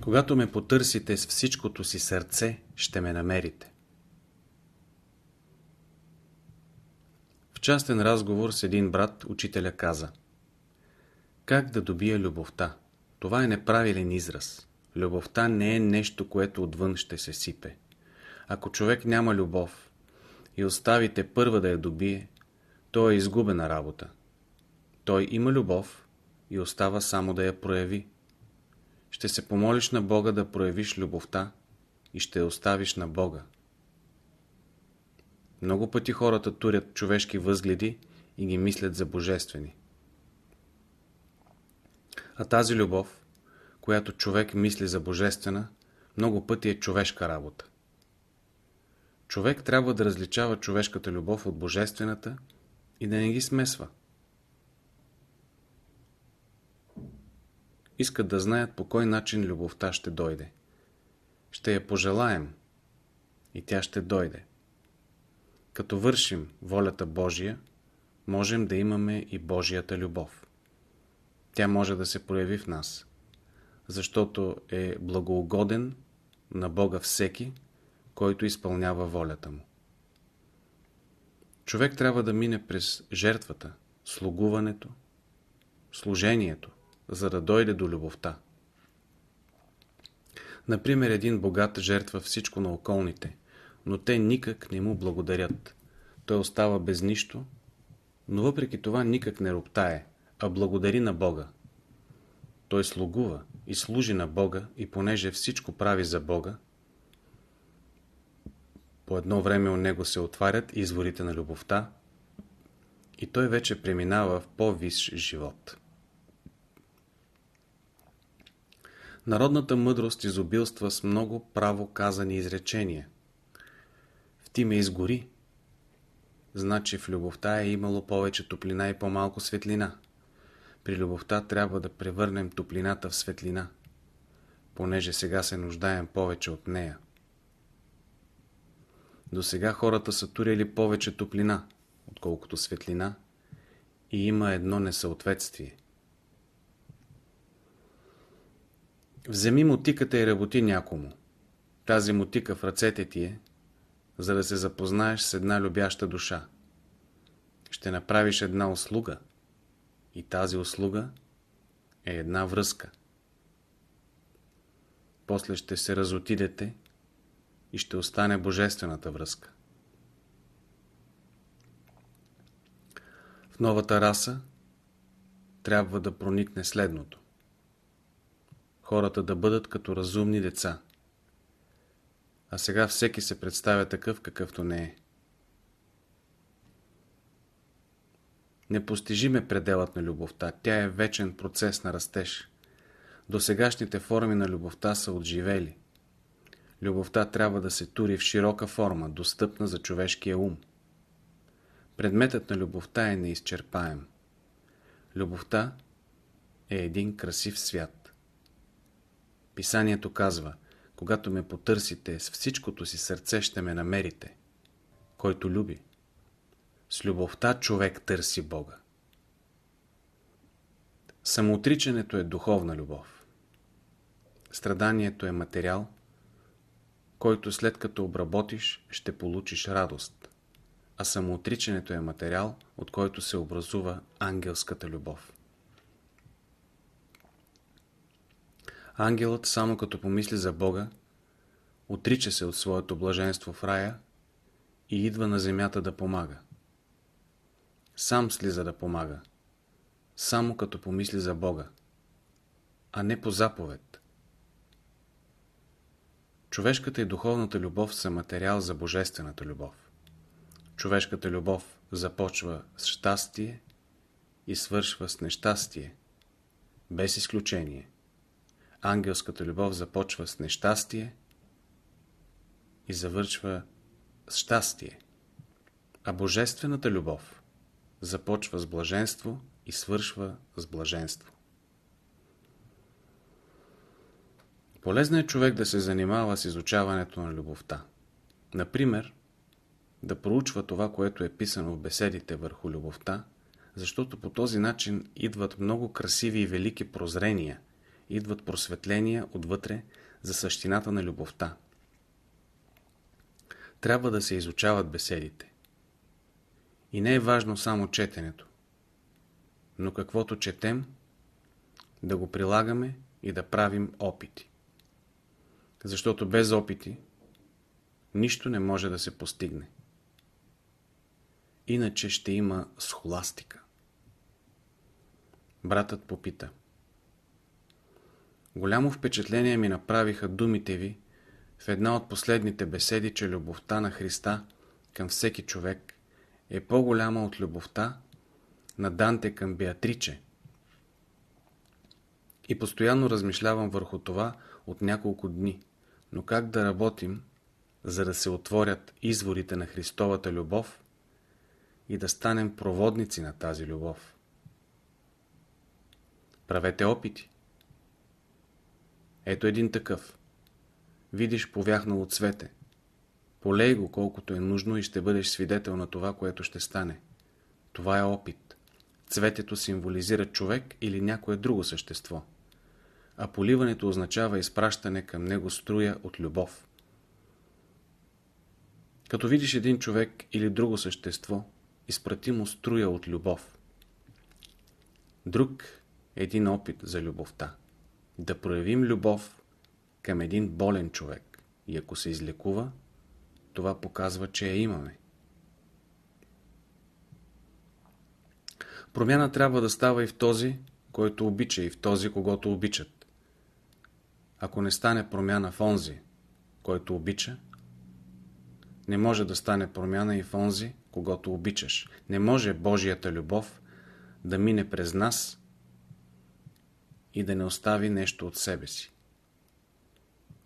Когато ме потърсите с всичкото си сърце, ще ме намерите. В частен разговор с един брат, учителя каза Как да добия любовта? Това е неправилен израз. Любовта не е нещо, което отвън ще се сипе. Ако човек няма любов и оставите първа да я добие, то е изгубена работа. Той има любов и остава само да я прояви. Ще се помолиш на Бога да проявиш любовта и ще я оставиш на Бога. Много пъти хората турят човешки възгледи и ги мислят за божествени. А тази любов, която човек мисли за божествена, много пъти е човешка работа. Човек трябва да различава човешката любов от божествената и да не ги смесва. Искат да знаят по кой начин любовта ще дойде. Ще я пожелаем и тя ще дойде. Като вършим волята Божия, можем да имаме и Божията любов. Тя може да се прояви в нас, защото е благоугоден на Бога всеки, който изпълнява волята му. Човек трябва да мине през жертвата, слугуването, служението, за да дойде до любовта. Например, един богат жертва всичко на околните, но те никак не му благодарят. Той остава без нищо, но въпреки това никак не роптае, а благодари на Бога. Той слугува и служи на Бога и понеже всичко прави за Бога, по едно време у него се отварят изворите на любовта и той вече преминава в по-висш живот. Народната мъдрост изобилства с много право казани изречения. В ти ме изгори. Значи в любовта е имало повече топлина и по-малко светлина. При любовта трябва да превърнем топлината в светлина, понеже сега се нуждаем повече от нея. До сега хората са турили повече топлина, отколкото светлина и има едно несъответствие. Вземи мутиката и работи някому. Тази мутика в ръцете ти е, за да се запознаеш с една любяща душа. Ще направиш една услуга и тази услуга е една връзка. После ще се разотидете и ще остане божествената връзка. В новата раса трябва да проникне следното. Хората да бъдат като разумни деца. А сега всеки се представя такъв, какъвто не е. Непостижим е пределът на любовта. Тя е вечен процес на растеж. До сегашните форми на любовта са отживели. Любовта трябва да се тури в широка форма, достъпна за човешкия ум. Предметът на любовта е неизчерпаем. Любовта е един красив свят. Писанието казва, когато ме потърсите с всичкото си сърце ще ме намерите. Който люби. С любовта човек търси Бога. Самоотричането е духовна любов. Страданието е материал – който след като обработиш, ще получиш радост. А самоотричането е материал, от който се образува ангелската любов. Ангелът само като помисли за Бога, отрича се от своето блаженство в рая и идва на земята да помага. Сам слиза да помага, само като помисли за Бога, а не по заповед. Човешката и духовната любов са материал за божествената любов. Човешката любов започва с щастие и свършва с нещастие, без изключение. Ангелската любов започва с нещастие и завършва с щастие. А божествената любов започва с блаженство и свършва с блаженство. Полезно е човек да се занимава с изучаването на любовта. Например, да проучва това, което е писано в беседите върху любовта, защото по този начин идват много красиви и велики прозрения идват просветления отвътре за същината на любовта. Трябва да се изучават беседите. И не е важно само четенето. Но каквото четем, да го прилагаме и да правим опити. Защото без опити нищо не може да се постигне. Иначе ще има схоластика. Братът попита. Голямо впечатление ми направиха думите ви в една от последните беседи, че любовта на Христа към всеки човек е по-голяма от любовта на Данте към Беатриче. И постоянно размишлявам върху това от няколко дни. Но как да работим, за да се отворят изворите на Христовата любов и да станем проводници на тази любов? Правете опити. Ето един такъв. Видиш повяхнало цвете. Полей го колкото е нужно и ще бъдеш свидетел на това, което ще стане. Това е опит. Цветето символизира човек или някое друго същество. А поливането означава изпращане към него струя от любов. Като видиш един човек или друго същество, изпрати му струя от любов. Друг един опит за любовта. Да проявим любов към един болен човек. И ако се излекува, това показва, че я имаме. Промяна трябва да става и в този, който обича, и в този, когато обичат. Ако не стане промяна в онзи, който обича, не може да стане промяна и в онзи, когато обичаш. Не може Божията любов да мине през нас и да не остави нещо от себе си.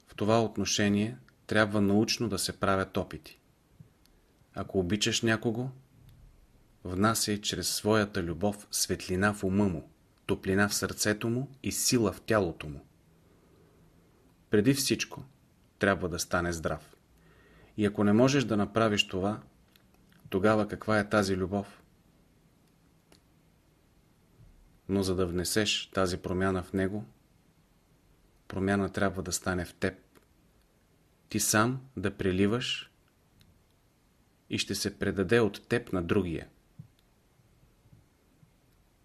В това отношение трябва научно да се правят опити. Ако обичаш някого, внасяй чрез своята любов светлина в ума му, топлина в сърцето му и сила в тялото му. Преди всичко, трябва да стане здрав. И ако не можеш да направиш това, тогава каква е тази любов? Но за да внесеш тази промяна в него, промяна трябва да стане в теб. Ти сам да преливаш и ще се предаде от теб на другия.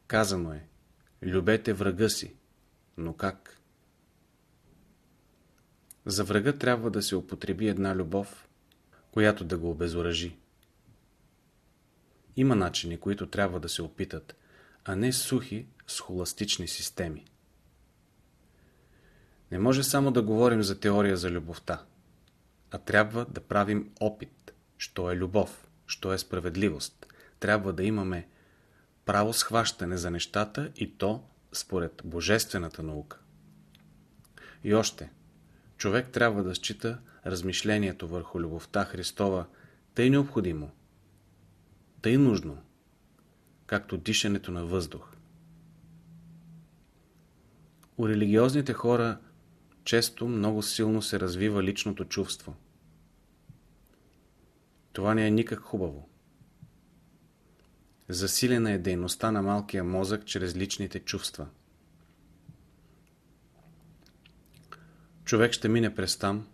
Казано е, любете врага си, но как? За врага трябва да се употреби една любов, която да го обезоръжи. Има начини, които трябва да се опитат, а не сухи, схоластични системи. Не може само да говорим за теория за любовта, а трябва да правим опит, що е любов, що е справедливост. Трябва да имаме право схващане за нещата и то според божествената наука. И още, човек трябва да счита размишлението върху любовта Христова тъй необходимо, тъй нужно, както дишането на въздух. У религиозните хора често много силно се развива личното чувство. Това не е никак хубаво. Засилена е дейността на малкия мозък чрез личните чувства. Човек ще мине през там,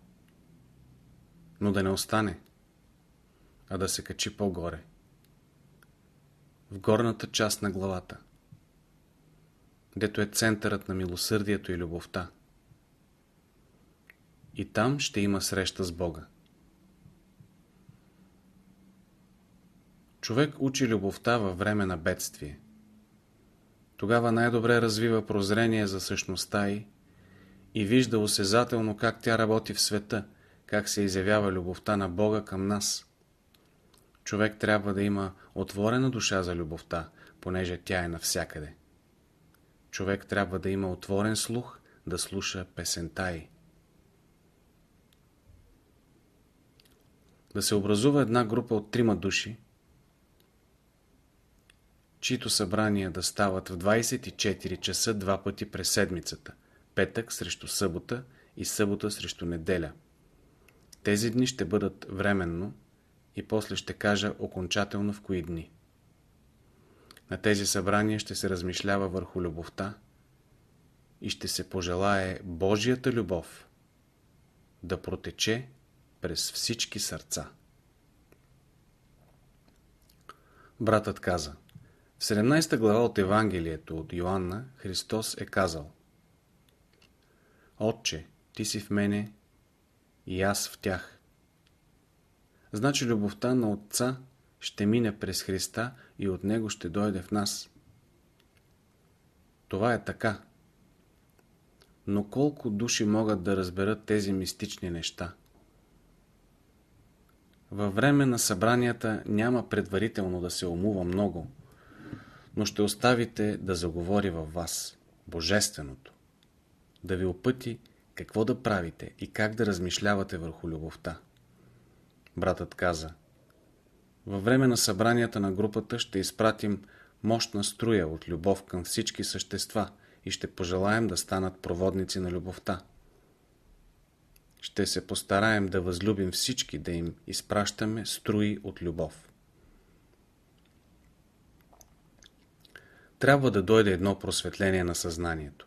но да не остане, а да се качи по-горе. В горната част на главата, дето е центърът на милосърдието и любовта. И там ще има среща с Бога. Човек учи любовта във време на бедствие. Тогава най-добре развива прозрение за същността й и вижда осезателно как тя работи в света, как се изявява любовта на Бога към нас. Човек трябва да има отворена душа за любовта, понеже тя е навсякъде. Човек трябва да има отворен слух, да слуша песента й. Да се образува една група от трима души, чието събрания да стават в 24 часа два пъти през седмицата, петък срещу събота и събота срещу неделя. Тези дни ще бъдат временно и после ще кажа окончателно в кои дни. На тези събрания ще се размишлява върху любовта и ще се пожелае Божията любов да протече през всички сърца. Братът каза В 17 глава от Евангелието от Йоанна Христос е казал Отче, ти си в мене и аз в тях. Значи любовта на Отца ще мине през Христа и от Него ще дойде в нас. Това е така. Но колко души могат да разберат тези мистични неща? Във време на събранията няма предварително да се умува много, но ще оставите да заговори във вас Божественото, да ви опъти какво да правите и как да размишлявате върху любовта. Братът каза, във време на събранията на групата ще изпратим мощна струя от любов към всички същества и ще пожелаем да станат проводници на любовта. Ще се постараем да възлюбим всички, да им изпращаме струи от любов. Трябва да дойде едно просветление на съзнанието.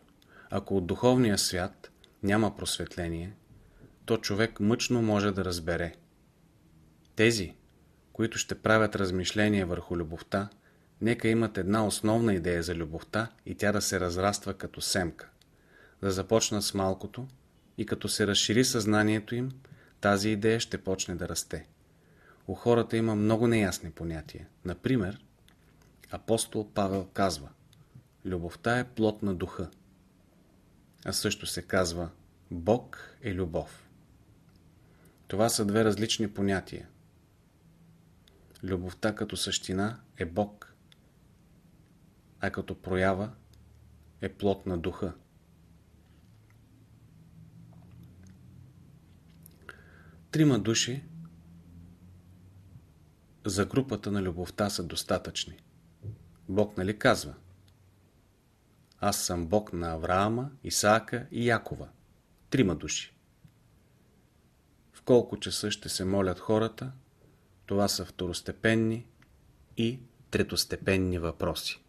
Ако от духовния свят няма просветление, то човек мъчно може да разбере. Тези, които ще правят размишления върху любовта, нека имат една основна идея за любовта и тя да се разраства като семка. Да започнат с малкото и като се разшири съзнанието им, тази идея ще почне да расте. У хората има много неясни понятия. Например, апостол Павел казва Любовта е плод на духа. А също се казва Бог е любов. Това са две различни понятия. Любовта като същина е Бог, а като проява е плод на духа. Трима души за групата на любовта са достатъчни. Бог нали казва? Аз съм Бог на Авраама, Исаака и Якова. Трима души. В колко часа ще се молят хората, това са второстепенни и третостепенни въпроси.